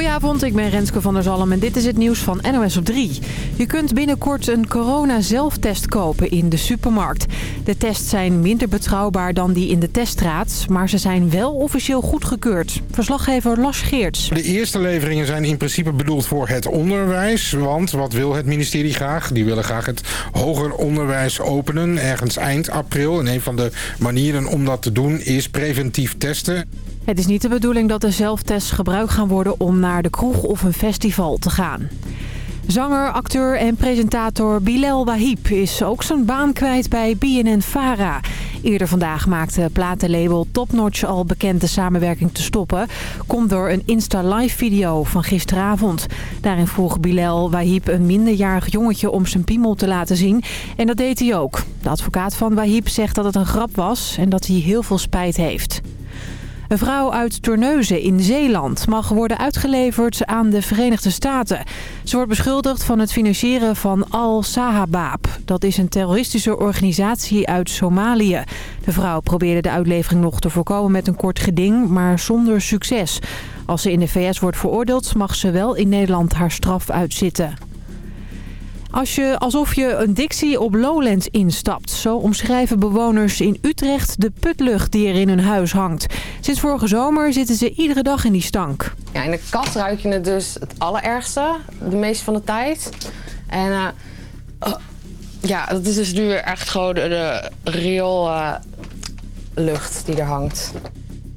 Goedenavond, ik ben Renske van der Zalm en dit is het nieuws van NOS op 3. Je kunt binnenkort een corona-zelftest kopen in de supermarkt. De tests zijn minder betrouwbaar dan die in de teststraat, maar ze zijn wel officieel goedgekeurd. Verslaggever Las Geerts. De eerste leveringen zijn in principe bedoeld voor het onderwijs. Want wat wil het ministerie graag? Die willen graag het hoger onderwijs openen ergens eind april. En een van de manieren om dat te doen is preventief testen. Het is niet de bedoeling dat de zelftests gebruikt gaan worden om naar de kroeg of een festival te gaan. Zanger, acteur en presentator Bilal Wahib is ook zijn baan kwijt bij BNN-Vara. Eerder vandaag maakte platenlabel Topnotch al bekend de samenwerking te stoppen. Komt door een Insta-live-video van gisteravond. Daarin vroeg Bilal Wahib een minderjarig jongetje om zijn piemel te laten zien. En dat deed hij ook. De advocaat van Wahib zegt dat het een grap was en dat hij heel veel spijt heeft. Een vrouw uit Terneuzen in Zeeland mag worden uitgeleverd aan de Verenigde Staten. Ze wordt beschuldigd van het financieren van Al-Sahabab. Dat is een terroristische organisatie uit Somalië. De vrouw probeerde de uitlevering nog te voorkomen met een kort geding, maar zonder succes. Als ze in de VS wordt veroordeeld, mag ze wel in Nederland haar straf uitzitten. Als je, alsof je een Dixie op Lowlands instapt. Zo omschrijven bewoners in Utrecht de putlucht die er in hun huis hangt. Sinds vorige zomer zitten ze iedere dag in die stank. Ja, in de kast ruik je het dus het allerergste, de meeste van de tijd. En uh, uh, ja, dat is dus nu echt gewoon de rioollucht uh, die er hangt.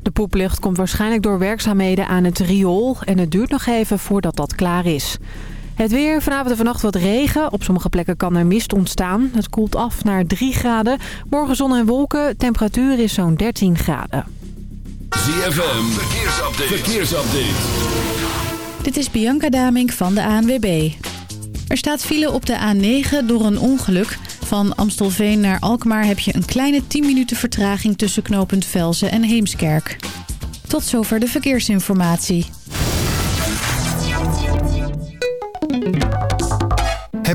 De poeplucht komt waarschijnlijk door werkzaamheden aan het riool. En het duurt nog even voordat dat klaar is. Het weer, vanavond en vannacht wat regen. Op sommige plekken kan er mist ontstaan. Het koelt af naar 3 graden. Morgen zon en wolken. Temperatuur is zo'n 13 graden. ZFM, verkeersupdate. verkeersupdate. Dit is Bianca Damink van de ANWB. Er staat file op de A9 door een ongeluk. Van Amstelveen naar Alkmaar heb je een kleine 10 minuten vertraging... tussen knooppunt Velzen en Heemskerk. Tot zover de verkeersinformatie.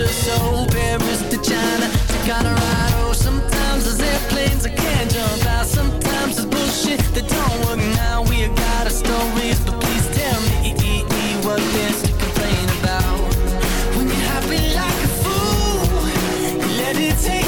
are so Paris to China. To oh, Colorado Sometimes there's airplanes I can't jump out. Sometimes there's bullshit that don't work. Now we got our stories But please tell me what there's to complain about? When you're happy like a fool Let it take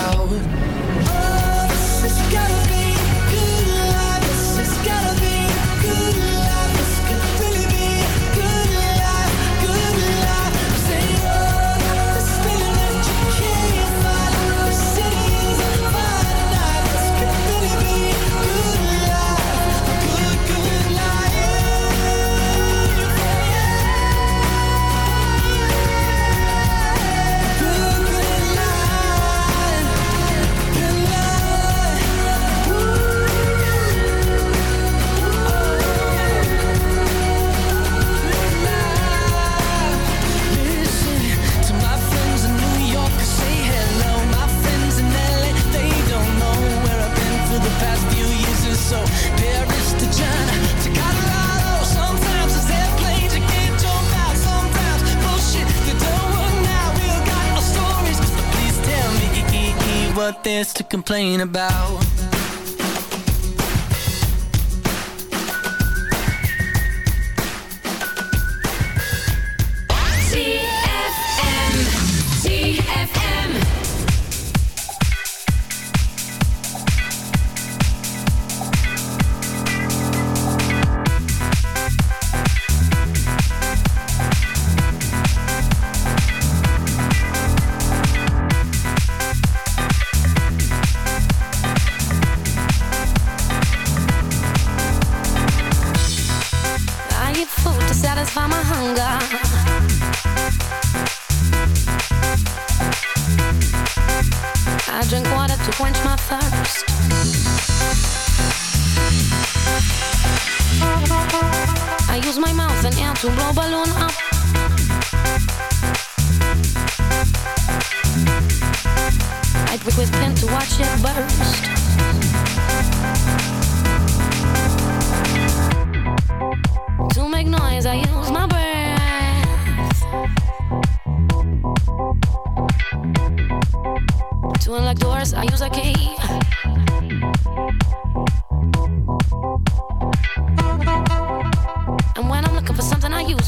complain about.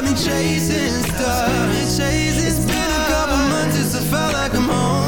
got me chasing stars It's been a couple months since I felt like I'm home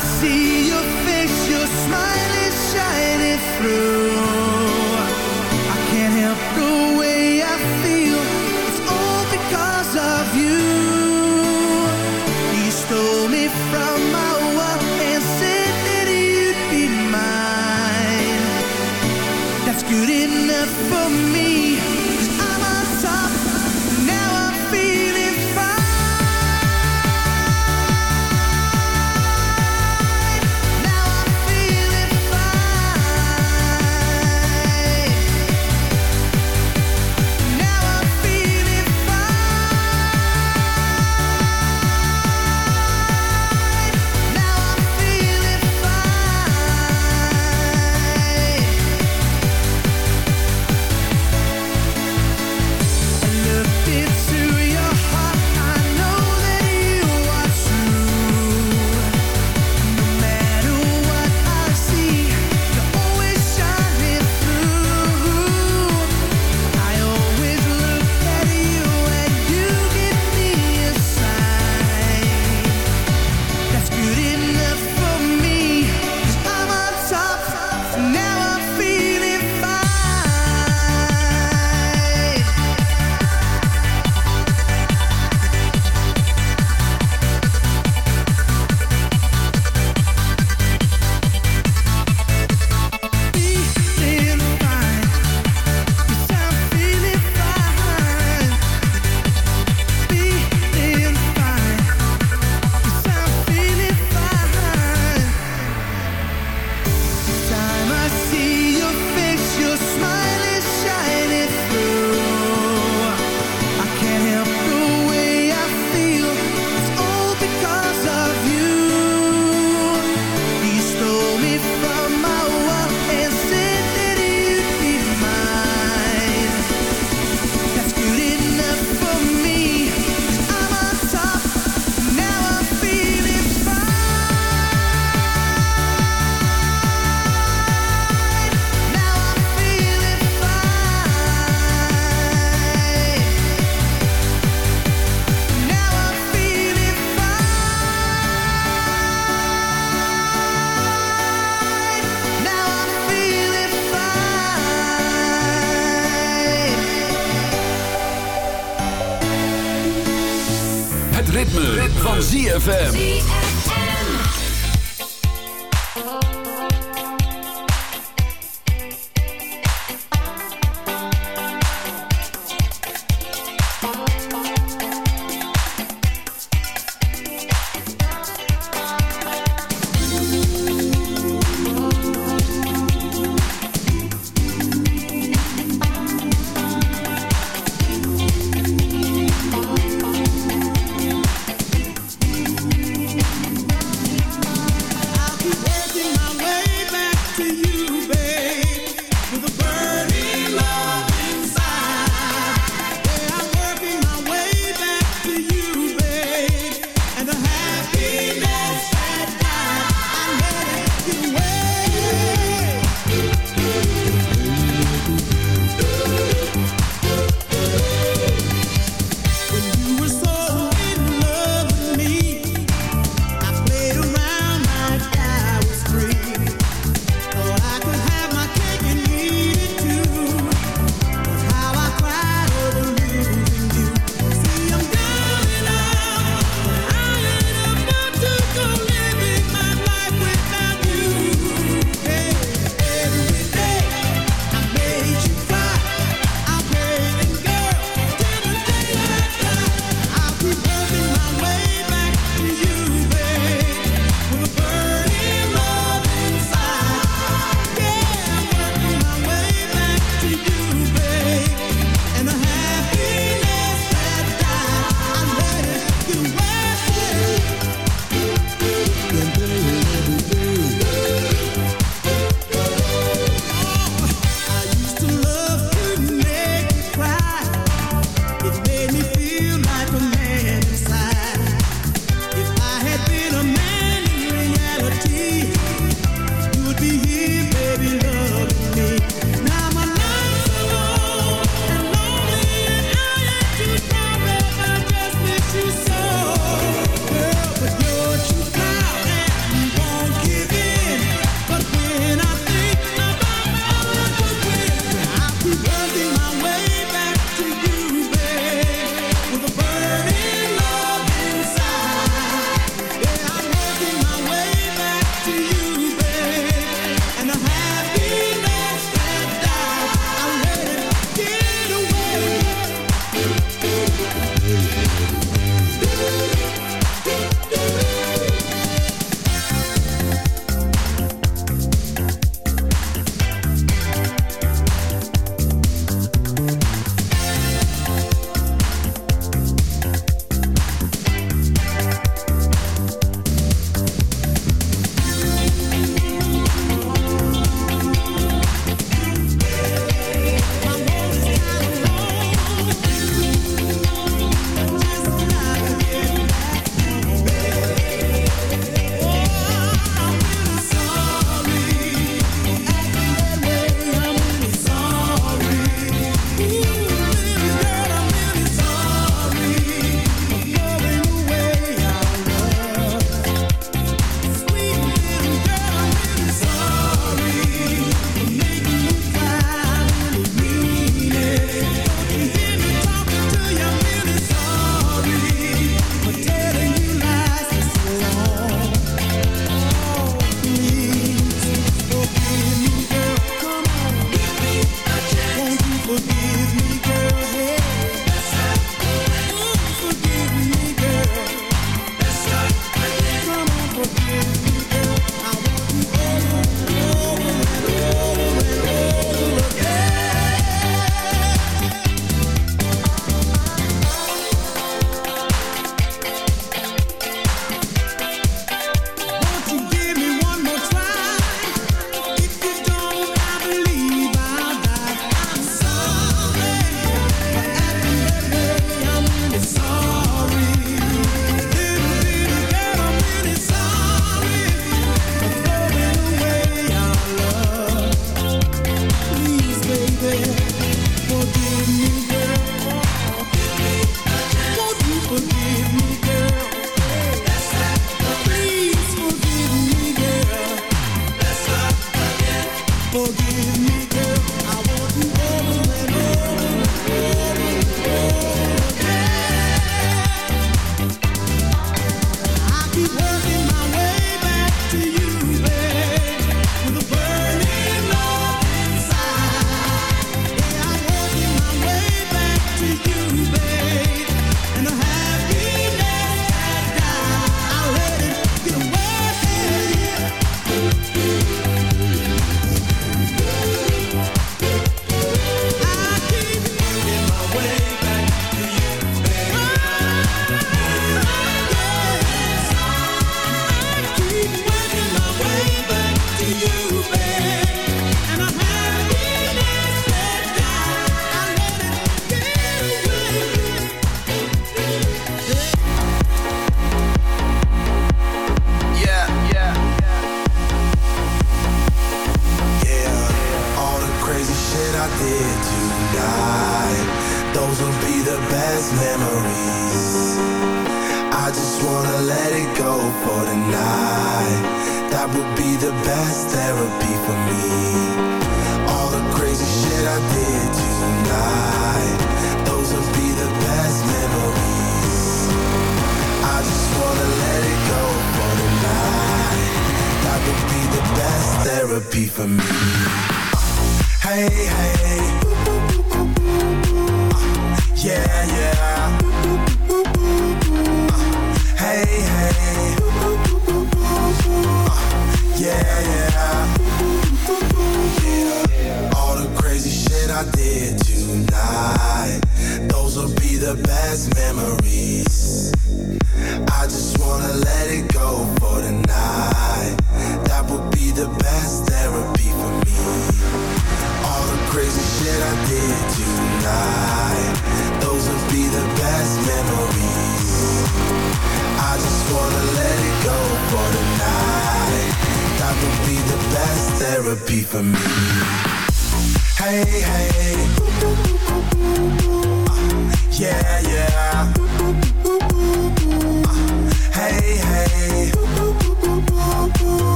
see your face, your smile is shining through.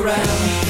Around,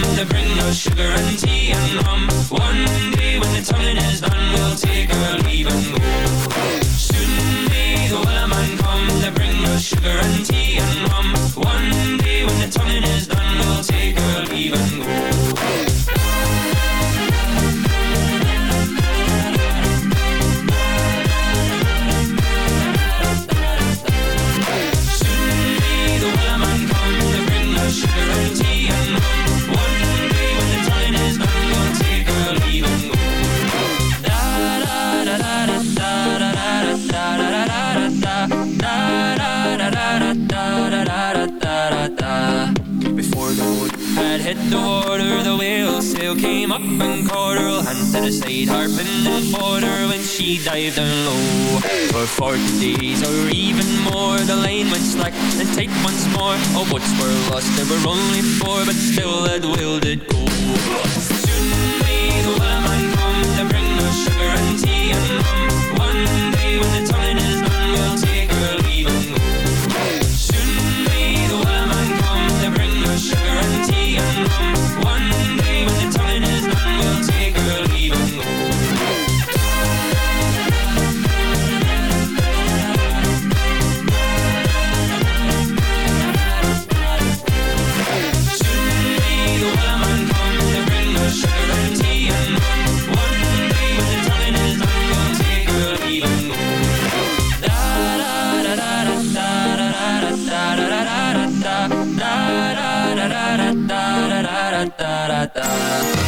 Come to bring us sugar and tea and rum. One day when the tonguing is done, we'll take our leave and go. Soon may the Wellerman come to bring us sugar and tea and rum. One day when the tonguing is done, we'll take our leave and go. The water, the came up and caught her. Hand to the side, harping and fought her when she dived down low. For forty days or even more, the line went slack and tight once more. Oh, All boats were lost, there were only four, but still that whale did go. Da